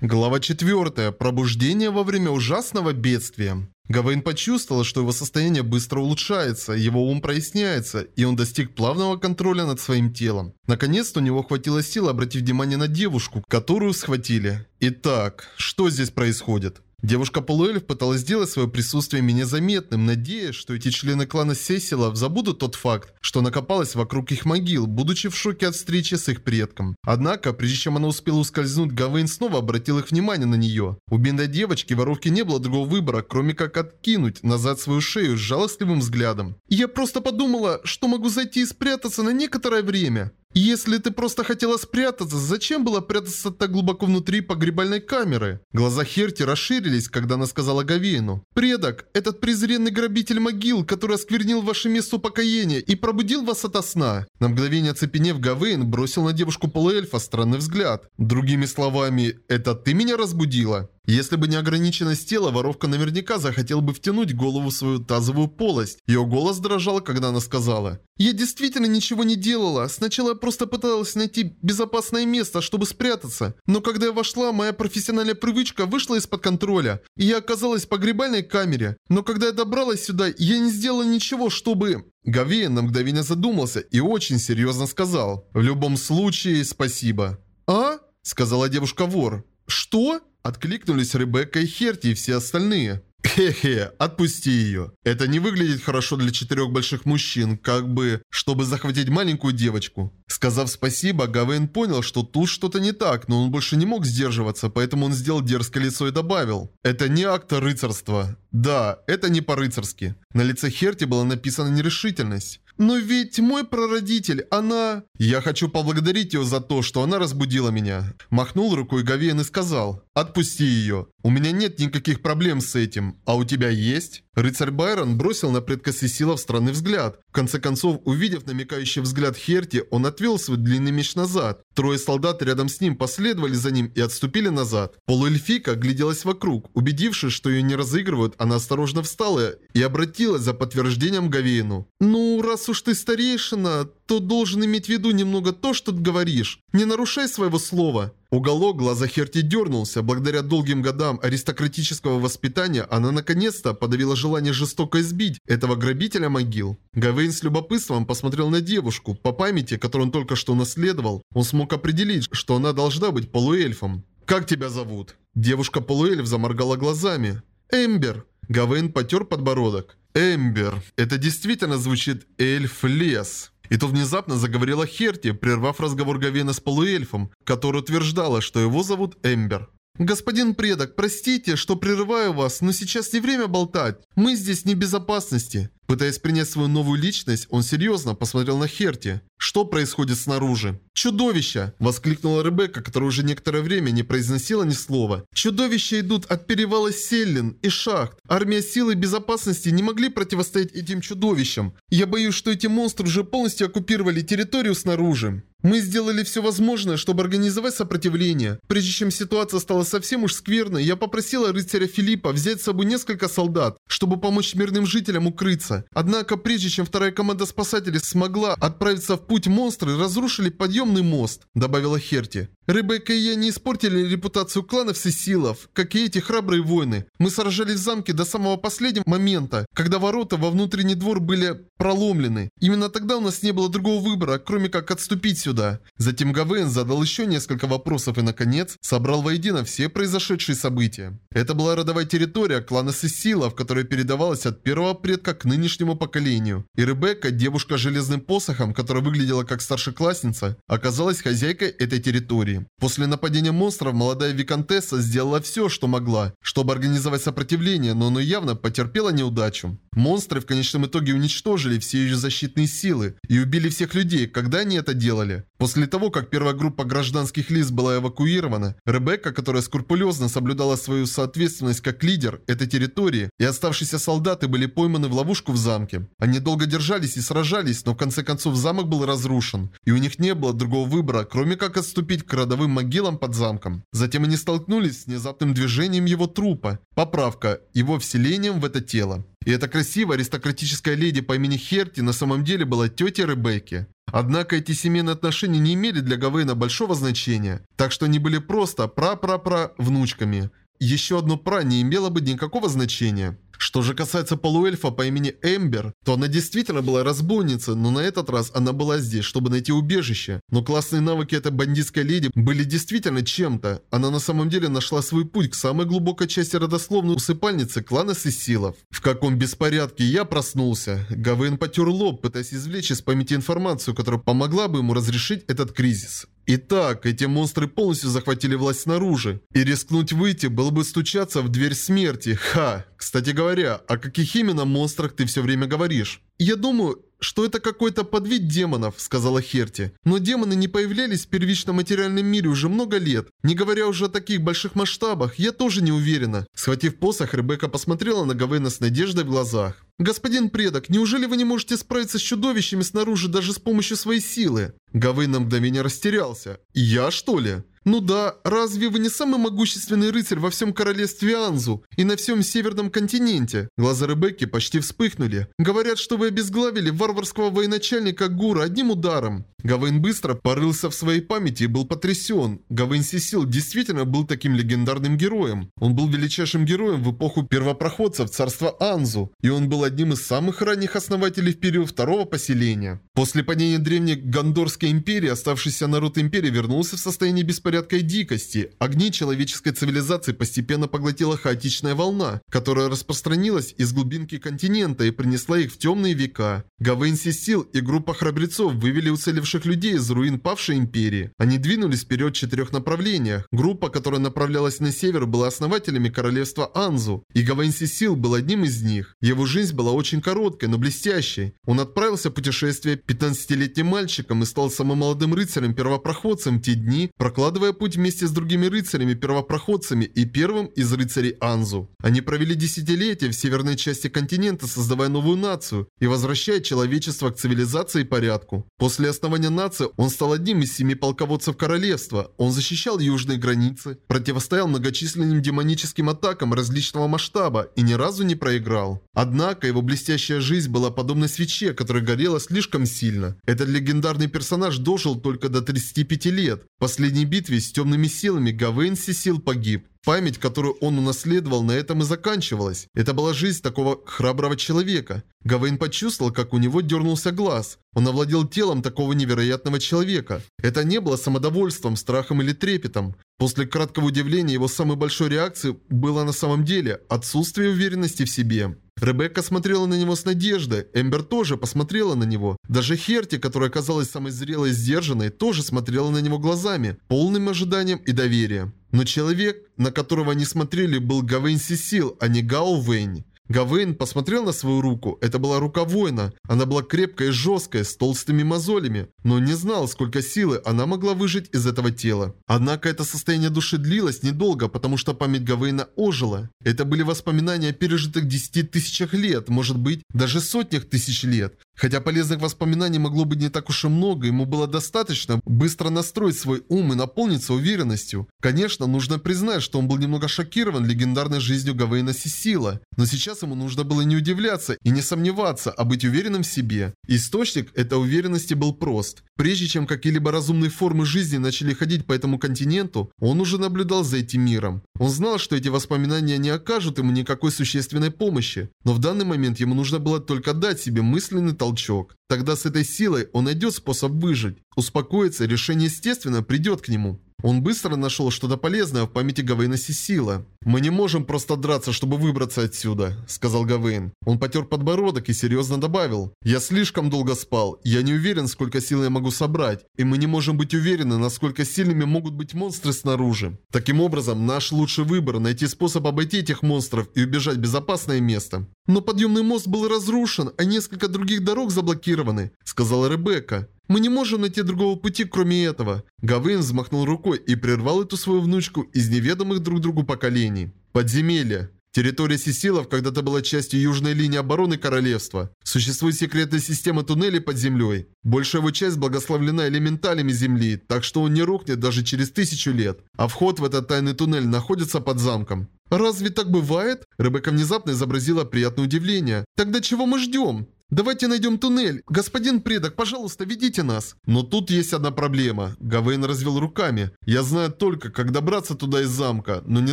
Глава 4. Пробуждение во время ужасного бедствия. Гавейн почувствовал, что его состояние быстро улучшается, его ум проясняется, и он достиг плавного контроля над своим телом. Наконец-то у него хватило сил обратить внимание на девушку, которую схватили. Итак, что здесь происходит? Девушка-полуэльф пыталась сделать свое присутствие менее заметным, надеясь, что эти члены клана Сесилов забудут тот факт, что накопалось вокруг их могил, будучи в шоке от встречи с их предком. Однако, прежде чем она успела ускользнуть, Гавейн снова обратил их внимание на нее. У бедной девочки воровки не было другого выбора, кроме как откинуть назад свою шею с жалостливым взглядом. «Я просто подумала, что могу зайти и спрятаться на некоторое время». Если ты просто хотела спрятаться, зачем было прятаться так глубоко внутри погребальной камеры? Глаза Херти расширились, когда она сказала Гавейну. Предок, этот презренный грабитель могил, который осквернил ваше место упокоения и пробудил вас ото сна. На мгновение оцепенев, Гавейн бросил на девушку полуэльфа странный взгляд. Другими словами, это ты меня разбудила? Если бы не ограниченность тела, воровка наверняка захотел бы втянуть голову в свою тазовую полость. Ее голос дрожал, когда она сказала. «Я действительно ничего не делала. Сначала я просто пыталась найти безопасное место, чтобы спрятаться. Но когда я вошла, моя профессиональная привычка вышла из-под контроля, и я оказалась в погребальной камере. Но когда я добралась сюда, я не сделала ничего, чтобы...» Гавея на мгновение задумался и очень серьезно сказал. «В любом случае, спасибо». «А?» – сказала девушка-вор. «Что?» Откликнулись Ребекка и Херти и все остальные. Хе-хе, отпусти ее. Это не выглядит хорошо для четырех больших мужчин, как бы, чтобы захватить маленькую девочку. Сказав спасибо, Гавейн понял, что тут что-то не так, но он больше не мог сдерживаться, поэтому он сделал дерзкое лицо и добавил. Это не акт рыцарства. Да, это не по-рыцарски. На лице Херти была написана нерешительность. «Но ведь мой прародитель, она...» «Я хочу поблагодарить ее за то, что она разбудила меня». Махнул рукой Гавиен и сказал, «Отпусти ее. У меня нет никаких проблем с этим. А у тебя есть?» Рыцарь Байрон бросил на предка Сесилов странный взгляд. В конце концов, увидев намекающий взгляд Херти, он отвел свой длинный меч назад. Трое солдат рядом с ним последовали за ним и отступили назад. Полуэльфика гляделась вокруг. Убедившись, что ее не разыгрывают, она осторожно встала и обратилась за подтверждением Гавейну. «Ну, раз уж ты старейшина, то должен иметь в виду немного то, что ты говоришь. Не нарушай своего слова». Уголок глаза Херти дернулся. Благодаря долгим годам аристократического воспитания она наконец-то подавила желание жестоко избить этого грабителя могил. Гавейн с любопытством посмотрел на девушку. По памяти, которую он только что наследовал, он смог определить, что она должна быть полуэльфом. «Как тебя зовут?» Девушка-полуэльф заморгала глазами. «Эмбер». Гавейн потер подбородок. «Эмбер. Это действительно звучит эльф-лес». И тут внезапно заговорила Херти, прервав разговор Гавена с полуэльфом, который утверждала, что его зовут Эмбер. «Господин предок, простите, что прерываю вас, но сейчас не время болтать. Мы здесь не в безопасности». Пытаясь принять свою новую личность, он серьезно посмотрел на Херти. Что происходит снаружи? «Чудовища!» – воскликнула Ребекка, которая уже некоторое время не произносила ни слова. «Чудовища идут от перевала Селлин и шахт. Армия силы безопасности не могли противостоять этим чудовищам. Я боюсь, что эти монстры уже полностью оккупировали территорию снаружи». Мы сделали все возможное, чтобы организовать сопротивление. Прежде чем ситуация стала совсем уж скверной, я попросила рыцаря Филиппа взять с собой несколько солдат, чтобы помочь мирным жителям укрыться. Однако, прежде чем вторая команда спасателей смогла отправиться в путь, монстры разрушили подъемный мост, добавила Херти. Ребекка и я не испортили репутацию кланов Сесилов, как и эти храбрые воины. Мы сражались в замке до самого последнего момента, когда ворота во внутренний двор были проломлены. Именно тогда у нас не было другого выбора, кроме как отступить сюда. Затем Гавейн задал еще несколько вопросов и, наконец, собрал воедино все произошедшие события. Это была родовая территория клана Сесилов, которая передавалась от первого предка к нынешнему поколению. И Ребекка, девушка с железным посохом, которая выглядела как старшеклассница, оказалась хозяйкой этой территории. После нападения монстров молодая Викантесса сделала все, что могла, чтобы организовать сопротивление, но она явно потерпела неудачу. Монстры в конечном итоге уничтожили все ее защитные силы и убили всех людей, когда они это делали. После того, как первая группа гражданских лиц была эвакуирована, Ребекка, которая скрупулезно соблюдала свою несла ответственность как лидер этой территории, и оставшиеся солдаты были пойманы в ловушку в замке. Они долго держались и сражались, но в конце концов замок был разрушен, и у них не было другого выбора, кроме как отступить к родовым могилам под замком. Затем они столкнулись с внезапным движением его трупа. Поправка, его вселением в это тело. И эта красивая аристократическая леди по имени Херти на самом деле была тетей Ребекки. Однако эти семейные отношения не имели для Гавейна большого значения, так что они были просто пра-пра-пра внучками. Еще одно пра не имело бы никакого значения. Что же касается полуэльфа по имени Эмбер, то она действительно была разбойницей, но на этот раз она была здесь, чтобы найти убежище. Но классные навыки этой бандитской леди были действительно чем-то. Она на самом деле нашла свой путь к самой глубокой части родословной усыпальницы клана Сесилов. В каком беспорядке я проснулся. Гавейн потер лоб, пытаясь извлечь из памяти информацию, которая помогла бы ему разрешить этот кризис. Итак, эти монстры полностью захватили власть снаружи. И рискнуть выйти было бы стучаться в дверь смерти. Ха! Кстати говоря, о каких именно монстрах ты все время говоришь? Я думаю, что это какой-то подвид демонов», — сказала Херти. «Но демоны не появлялись в первичном материальном мире уже много лет. Не говоря уже о таких больших масштабах, я тоже не уверена». Схватив посох, Ребекка посмотрела на Гавейна с надеждой в глазах. «Господин предок, неужели вы не можете справиться с чудовищами снаружи даже с помощью своей силы?» Гавейн на мгновение растерялся. «Я, что ли?» «Ну да, разве вы не самый могущественный рыцарь во всем королевстве Анзу и на всем северном континенте?» Глаза Ребекки почти вспыхнули. «Говорят, что вы обезглавили варварского военачальника Гура одним ударом». Гавейн быстро порылся в своей памяти и был потрясен. Гавейн Сисил действительно был таким легендарным героем. Он был величайшим героем в эпоху первопроходцев царства Анзу, и он был одним из самых ранних основателей в период второго поселения. После падения древней Гондорской империи оставшийся народ империи вернулся в состояние беспорядка и дикости. Огни человеческой цивилизации постепенно поглотила хаотичная волна, которая распространилась из глубинки континента и принесла их в темные века. Гавейн Сисил и группа храбрецов вывели уцелевших людей из руин павшей империи. Они двинулись вперед в четырех направлениях. Группа, которая направлялась на север, была основателями королевства Анзу, и Гавейн Сисил был одним из них. Его жизнь была очень короткой, но блестящей. Он отправился в путешествие 15-летним мальчиком и стал самым молодым рыцарем-первопроходцем те дни, прокладывая путь вместе с другими рыцарями-первопроходцами и первым из рыцарей Анзу. Они провели десятилетия в северной части континента, создавая новую нацию и возвращая человечество к цивилизации и порядку. После основания нации он стал одним из семи полководцев королевства. Он защищал южные границы, противостоял многочисленным демоническим атакам различного масштаба и ни разу не проиграл. Однако его блестящая жизнь была подобна свече, которая горела слишком сильно. Этот легендарный персонаж дожил только до 35 лет. В последней битве с темными силами Гавейн Сисил погиб. Память, которую он унаследовал, на этом и заканчивалась. Это была жизнь такого храброго человека. Гавейн почувствовал, как у него дернулся глаз. Он овладел телом такого невероятного человека. Это не было самодовольством, страхом или трепетом. После краткого удивления его самой большой реакцией было на самом деле отсутствие уверенности в себе. Ребекка смотрела на него с надеждой, Эмбер тоже посмотрела на него. Даже Херти, которая казалась самой зрелой и сдержанной, тоже смотрела на него глазами, полным ожиданием и доверием. Но человек, на которого они смотрели, был Гавейн Сисил, а не Гао Вэнь. Гавейн посмотрел на свою руку. Это была рука воина. Она была крепкой и жесткой, с толстыми мозолями. Но не знал, сколько силы она могла выжить из этого тела. Однако это состояние души длилось недолго, потому что память Гавейна ожила. Это были воспоминания о пережитых 10 тысячах лет, может быть, даже сотнях тысяч лет. Хотя полезных воспоминаний могло быть не так уж и много, ему было достаточно быстро настроить свой ум и наполниться уверенностью. Конечно, нужно признать, что он был немного шокирован легендарной жизнью Гавейна Сисила. Но сейчас ему нужно было не удивляться и не сомневаться, а быть уверенным в себе. Источник этой уверенности был прост. Прежде чем какие-либо разумные формы жизни начали ходить по этому континенту, он уже наблюдал за этим миром. Он знал, что эти воспоминания не окажут ему никакой существенной помощи. Но в данный момент ему нужно было только дать себе мысленный толчок толчок. Тогда с этой силой он найдет способ выжить. Успокоиться, решение естественно придет к нему. Он быстро нашел что-то полезное в памяти Гавейна Сисила. «Мы не можем просто драться, чтобы выбраться отсюда», — сказал Гавейн. Он потер подбородок и серьезно добавил. «Я слишком долго спал. Я не уверен, сколько сил я могу собрать. И мы не можем быть уверены, насколько сильными могут быть монстры снаружи. Таким образом, наш лучший выбор — найти способ обойти этих монстров и убежать в безопасное место». «Но подъемный мост был разрушен, а несколько других дорог заблокированы», — сказала Ребекка. Мы не можем найти другого пути, кроме этого. Гавейн взмахнул рукой и прервал эту свою внучку из неведомых друг другу поколений. Подземелье. Территория Сисилов когда-то была частью южной линии обороны королевства. Существует секретная система туннелей под землей. Большая его часть благословлена элементалями земли, так что он не рухнет даже через тысячу лет. А вход в этот тайный туннель находится под замком. «Разве так бывает?» Ребекка внезапно изобразила приятное удивление. «Тогда чего мы ждем?» «Давайте найдем туннель. Господин предок, пожалуйста, ведите нас». Но тут есть одна проблема. Гавейн развел руками. «Я знаю только, как добраться туда из замка, но не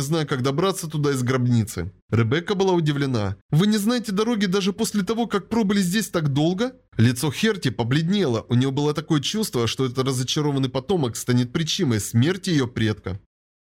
знаю, как добраться туда из гробницы». Ребекка была удивлена. «Вы не знаете дороги даже после того, как пробыли здесь так долго?» Лицо Херти побледнело. У него было такое чувство, что этот разочарованный потомок станет причиной смерти ее предка.